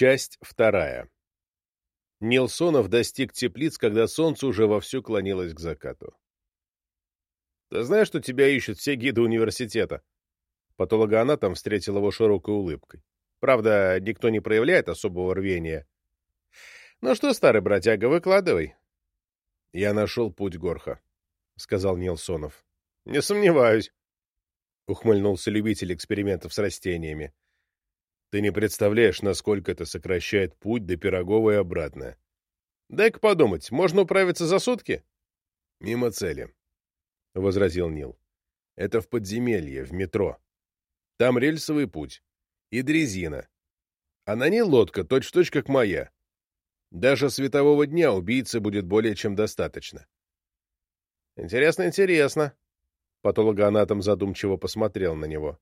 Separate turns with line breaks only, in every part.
Часть вторая. Нилсонов достиг теплиц, когда солнце уже вовсю клонилось к закату. «Ты знаешь, что тебя ищут все гиды университета?» Патологоанатом встретил его широкой улыбкой. Правда, никто не проявляет особого рвения. «Ну что, старый бродяга, выкладывай». «Я нашел путь Горха», — сказал Нилсонов. «Не сомневаюсь», — ухмыльнулся любитель экспериментов с растениями. Ты не представляешь, насколько это сокращает путь до Пирогова и обратно. Дай-ка подумать, можно управиться за сутки? Мимо цели, — возразил Нил. Это в подземелье, в метро. Там рельсовый путь. И дрезина. А на ней лодка, точь-в-точь, -точь, как моя. Даже светового дня убийцы будет более чем достаточно. Интересно, интересно. Патологоанатом задумчиво посмотрел на него.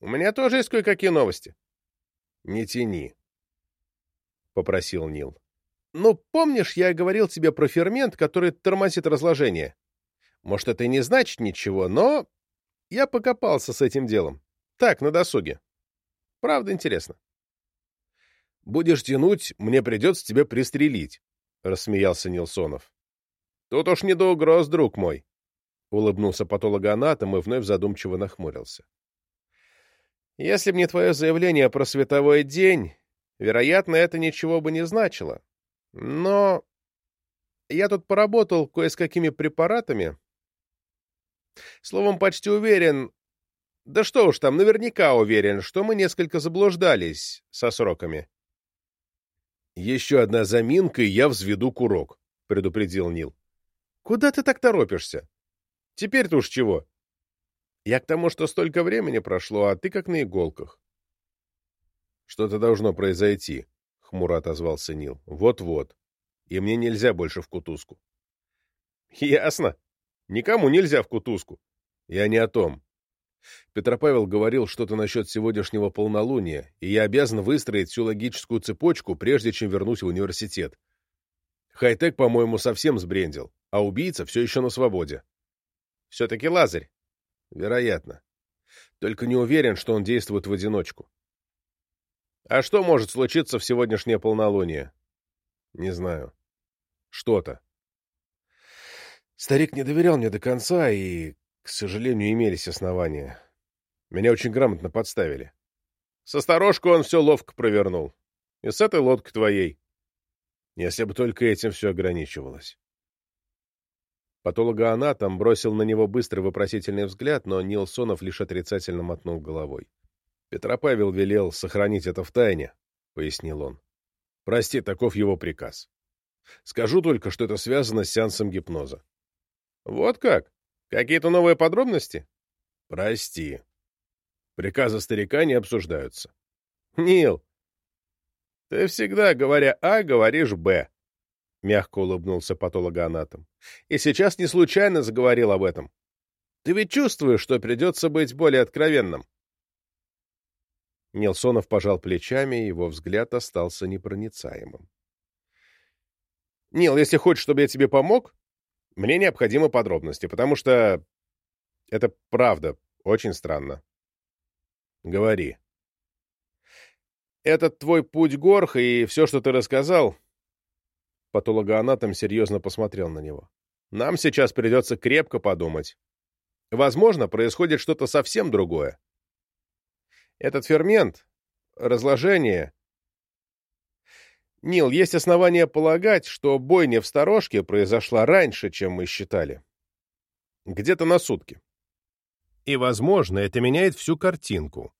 У меня тоже есть кое-какие новости. — Не тяни, — попросил Нил. — Ну, помнишь, я говорил тебе про фермент, который тормозит разложение? Может, это и не значит ничего, но я покопался с этим делом. Так, на досуге. Правда, интересно. — Будешь тянуть, мне придется тебя пристрелить, — рассмеялся Нилсонов. — Тут уж не до угроз, друг мой, — улыбнулся патологоанатом и вновь задумчиво нахмурился. — если б не твое заявление про световой день, вероятно, это ничего бы не значило. Но я тут поработал кое с какими препаратами. Словом, почти уверен, да что уж там, наверняка уверен, что мы несколько заблуждались со сроками. «Еще одна заминка, и я взведу курок», — предупредил Нил. «Куда ты так торопишься? Теперь-то уж чего?» Я к тому, что столько времени прошло, а ты как на иголках. Что-то должно произойти, — хмуро отозвался Нил. Вот-вот. И мне нельзя больше в кутузку. Ясно. Никому нельзя в кутузку. Я не о том. Петропавел говорил что-то насчет сегодняшнего полнолуния, и я обязан выстроить всю логическую цепочку, прежде чем вернусь в университет. Хай-тек, по-моему, совсем сбрендил, а убийца все еще на свободе. Все-таки Лазарь. Вероятно. Только не уверен, что он действует в одиночку. А что может случиться в сегодняшнее полнолуние? Не знаю. Что-то. Старик не доверял мне до конца, и, к сожалению, имелись основания. Меня очень грамотно подставили. Со сторожку он все ловко провернул. И с этой лодкой твоей. Если бы только этим все ограничивалось. Патологоанатом бросил на него быстрый вопросительный взгляд, но Нилсонов лишь отрицательно мотнул головой. «Петропавел велел сохранить это в тайне», — пояснил он. «Прости, таков его приказ. Скажу только, что это связано с сеансом гипноза». «Вот как? Какие-то новые подробности?» «Прости. Приказы старика не обсуждаются». «Нил, ты всегда, говоря «А», говоришь «Б». — мягко улыбнулся патологоанатом. — И сейчас не случайно заговорил об этом. Ты ведь чувствуешь, что придется быть более откровенным. Нилсонов пожал плечами, его взгляд остался непроницаемым. — Нил, если хочешь, чтобы я тебе помог, мне необходимы подробности, потому что это правда очень странно. — Говори. — Этот твой путь горх и все, что ты рассказал, Патологоанатом серьезно посмотрел на него. «Нам сейчас придется крепко подумать. Возможно, происходит что-то совсем другое. Этот фермент, разложение... Нил, есть основания полагать, что бойня в сторожке произошла раньше, чем мы считали. Где-то на сутки. И, возможно, это меняет всю картинку.